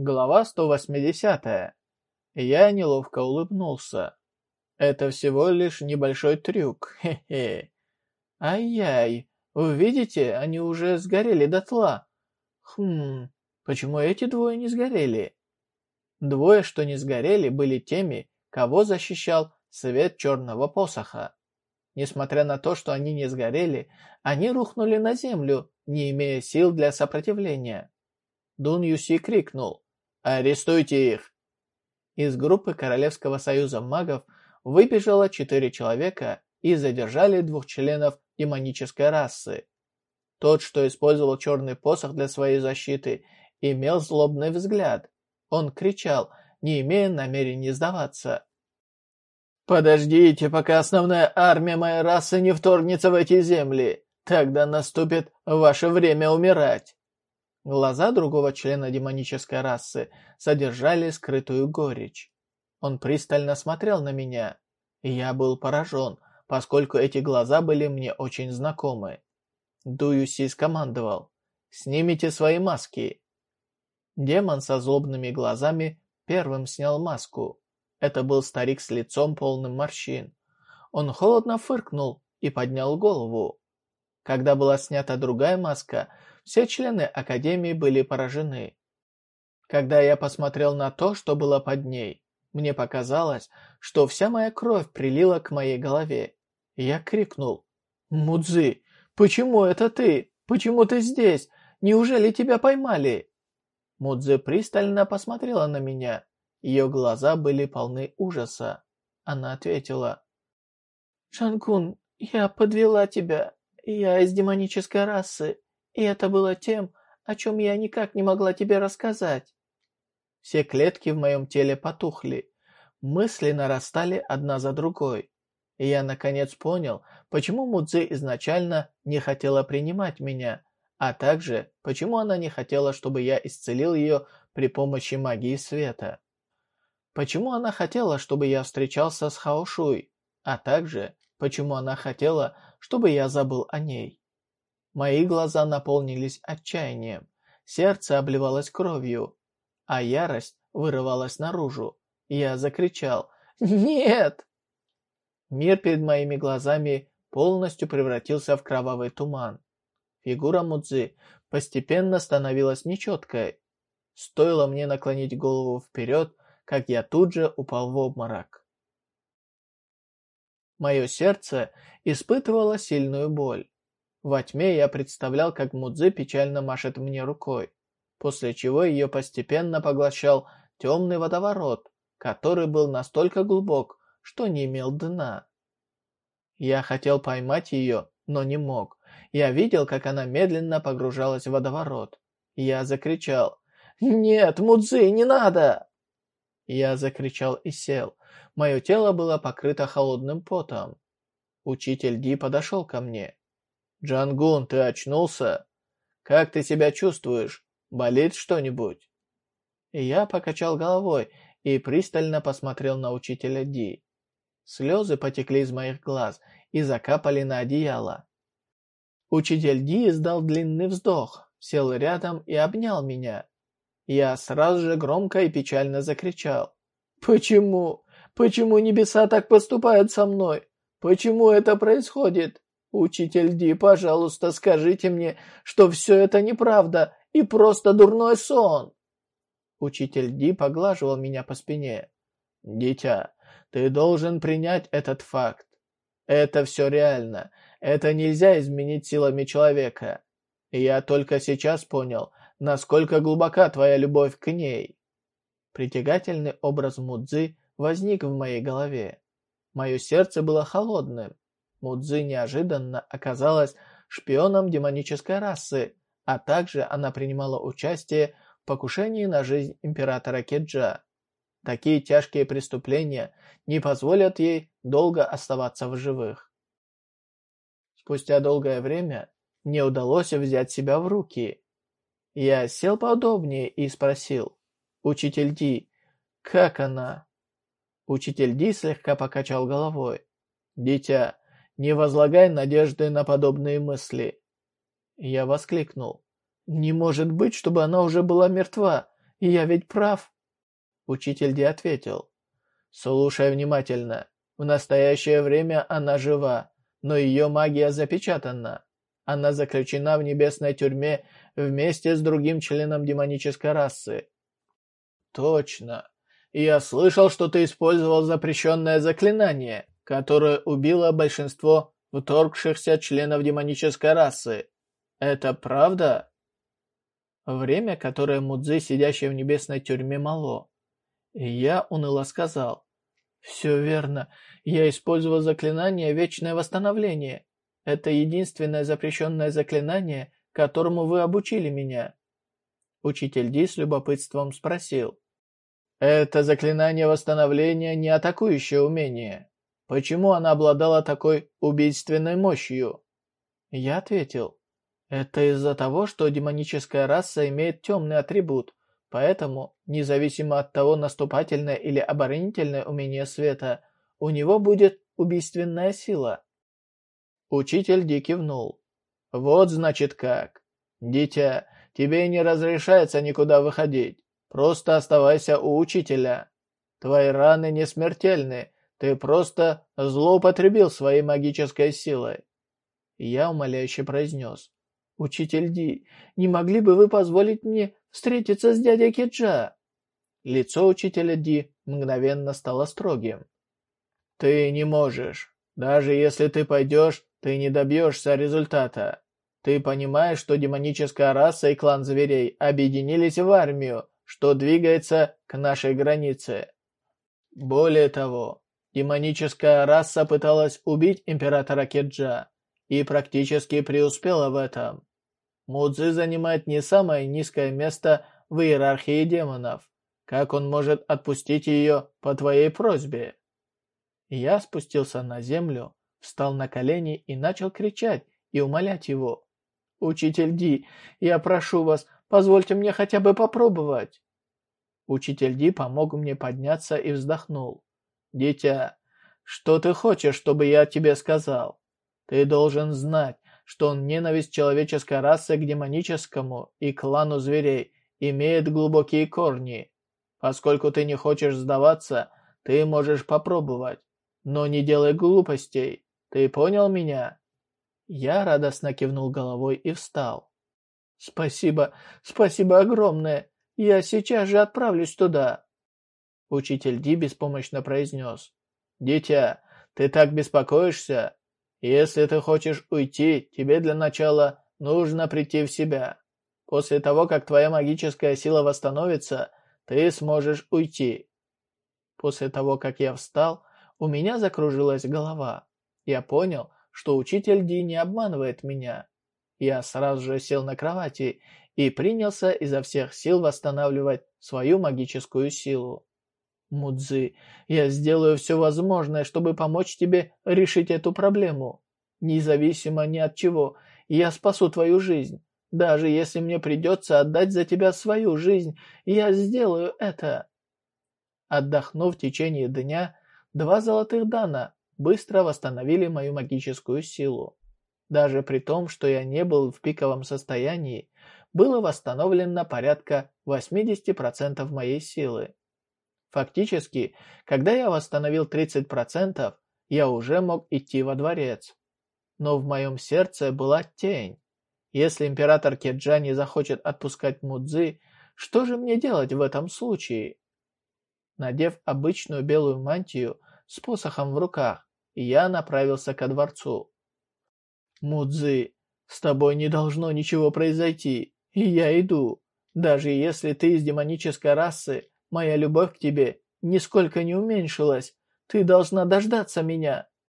Глава 180. Я неловко улыбнулся. Это всего лишь небольшой трюк, хе-хе. Ай-яй, вы видите, они уже сгорели дотла. Хм, почему эти двое не сгорели? Двое, что не сгорели, были теми, кого защищал свет черного посоха. Несмотря на то, что они не сгорели, они рухнули на землю, не имея сил для сопротивления. Дун Юси крикнул «Арестуйте их!». Из группы Королевского союза магов выбежало четыре человека и задержали двух членов демонической расы. Тот, что использовал черный посох для своей защиты, имел злобный взгляд. Он кричал, не имея намерения сдаваться. «Подождите, пока основная армия моей расы не вторгнется в эти земли. Тогда наступит ваше время умирать». Глаза другого члена демонической расы содержали скрытую горечь. Он пристально смотрел на меня. И я был поражен, поскольку эти глаза были мне очень знакомы. Дуюси скомандовал. «Снимите свои маски». Демон со злобными глазами первым снял маску. Это был старик с лицом полным морщин. Он холодно фыркнул и поднял голову. Когда была снята другая маска, все члены Академии были поражены. Когда я посмотрел на то, что было под ней, мне показалось, что вся моя кровь прилила к моей голове. Я крикнул. «Мудзи, почему это ты? Почему ты здесь? Неужели тебя поймали?» Мудзи пристально посмотрела на меня. Ее глаза были полны ужаса. Она ответила. «Шанкун, я подвела тебя. Я из демонической расы, и это было тем, о чем я никак не могла тебе рассказать». Все клетки в моем теле потухли. Мысли нарастали одна за другой. И я наконец понял, почему Мудзи изначально не хотела принимать меня, а также почему она не хотела, чтобы я исцелил ее при помощи магии света. Почему она хотела, чтобы я встречался с Хаошуй, а также почему она хотела, чтобы я забыл о ней. Мои глаза наполнились отчаянием, сердце обливалось кровью, а ярость вырывалась наружу. Я закричал «Нет!». Мир перед моими глазами полностью превратился в кровавый туман. Фигура Мудзи постепенно становилась нечеткой. Стоило мне наклонить голову вперед, как я тут же упал в обморок. Мое сердце испытывало сильную боль. Во тьме я представлял, как Мудзи печально машет мне рукой, после чего ее постепенно поглощал темный водоворот, который был настолько глубок, что не имел дна. Я хотел поймать ее, но не мог. Я видел, как она медленно погружалась в водоворот. Я закричал «Нет, Мудзи, не надо!» Я закричал и сел. Мое тело было покрыто холодным потом. Учитель Ди подошел ко мне. «Джангун, ты очнулся? Как ты себя чувствуешь? Болит что-нибудь?» Я покачал головой и пристально посмотрел на учителя Ди. Слезы потекли из моих глаз и закапали на одеяло. Учитель Ди издал длинный вздох, сел рядом и обнял меня. Я сразу же громко и печально закричал. «Почему? Почему небеса так поступают со мной? Почему это происходит? Учитель Ди, пожалуйста, скажите мне, что все это неправда и просто дурной сон!» Учитель Ди поглаживал меня по спине. «Дитя, ты должен принять этот факт. Это все реально. Это нельзя изменить силами человека. Я только сейчас понял, насколько глубока твоя любовь к ней. Притягательный образ Мудзи возник в моей голове. Мое сердце было холодным. Мудзи неожиданно оказалась шпионом демонической расы, а также она принимала участие в покушении на жизнь императора Кеджа. Такие тяжкие преступления не позволят ей долго оставаться в живых. Спустя долгое время мне удалось взять себя в руки. Я сел поудобнее и спросил. «Учитель Ди, как она?» Учитель Ди слегка покачал головой. «Дитя, не возлагай надежды на подобные мысли». Я воскликнул. «Не может быть, чтобы она уже была мертва. Я ведь прав?» Учитель Ди ответил. «Слушай внимательно. В настоящее время она жива, но ее магия запечатана. Она заключена в небесной тюрьме вместе с другим членом демонической расы». «Точно. Я слышал, что ты использовал запрещенное заклинание, которое убило большинство вторгшихся членов демонической расы. Это правда?» Время, которое Мудзи, сидящий в небесной тюрьме, мало. И я уныло сказал. «Все верно. Я использовал заклинание «Вечное восстановление». Это единственное запрещенное заклинание, которому вы обучили меня». Учитель Ди с любопытством спросил. «Это заклинание восстановления не атакующее умение. Почему она обладала такой убийственной мощью?» Я ответил. «Это из-за того, что демоническая раса имеет темный атрибут, Поэтому, независимо от того, наступательное или оборонительное умение света, у него будет убийственная сила. Учитель Ди кивнул. Вот значит как. Дитя, тебе не разрешается никуда выходить. Просто оставайся у учителя. Твои раны не смертельны, ты просто злоупотребил своей магической силой. Я умоляюще произнес. «Учитель Ди, не могли бы вы позволить мне встретиться с дядей Киджа?» Лицо учителя Ди мгновенно стало строгим. «Ты не можешь. Даже если ты пойдешь, ты не добьешься результата. Ты понимаешь, что демоническая раса и клан зверей объединились в армию, что двигается к нашей границе. Более того, демоническая раса пыталась убить императора Кеджа и практически преуспела в этом. Мудзи занимает не самое низкое место в иерархии демонов. Как он может отпустить ее по твоей просьбе?» Я спустился на землю, встал на колени и начал кричать и умолять его. «Учитель Ди, я прошу вас, позвольте мне хотя бы попробовать!» Учитель Ди помог мне подняться и вздохнул. «Дитя, что ты хочешь, чтобы я тебе сказал? Ты должен знать, что ненависть человеческой расы к демоническому и клану зверей имеет глубокие корни. Поскольку ты не хочешь сдаваться, ты можешь попробовать, но не делай глупостей. Ты понял меня?» Я радостно кивнул головой и встал. «Спасибо, спасибо огромное. Я сейчас же отправлюсь туда». Учитель Ди беспомощно произнес. «Дитя, ты так беспокоишься? Если ты хочешь уйти, тебе для начала нужно прийти в себя. После того, как твоя магическая сила восстановится, ты сможешь уйти. После того, как я встал, у меня закружилась голова. Я понял, что учитель Ди не обманывает меня. Я сразу же сел на кровати и принялся изо всех сил восстанавливать свою магическую силу. Мудзи, я сделаю все возможное, чтобы помочь тебе решить эту проблему. Независимо ни от чего, я спасу твою жизнь. Даже если мне придется отдать за тебя свою жизнь, я сделаю это. Отдохнув в течение дня, два золотых дана быстро восстановили мою магическую силу. Даже при том, что я не был в пиковом состоянии, было восстановлено порядка 80% моей силы. Фактически, когда я восстановил 30%, я уже мог идти во дворец. Но в моем сердце была тень. Если император Кеджа не захочет отпускать Мудзи, что же мне делать в этом случае? Надев обычную белую мантию с посохом в руках, я направился ко дворцу. «Мудзи, с тобой не должно ничего произойти, и я иду. Даже если ты из демонической расы, Моя любовь к тебе нисколько не уменьшилась. Ты должна дождаться меня».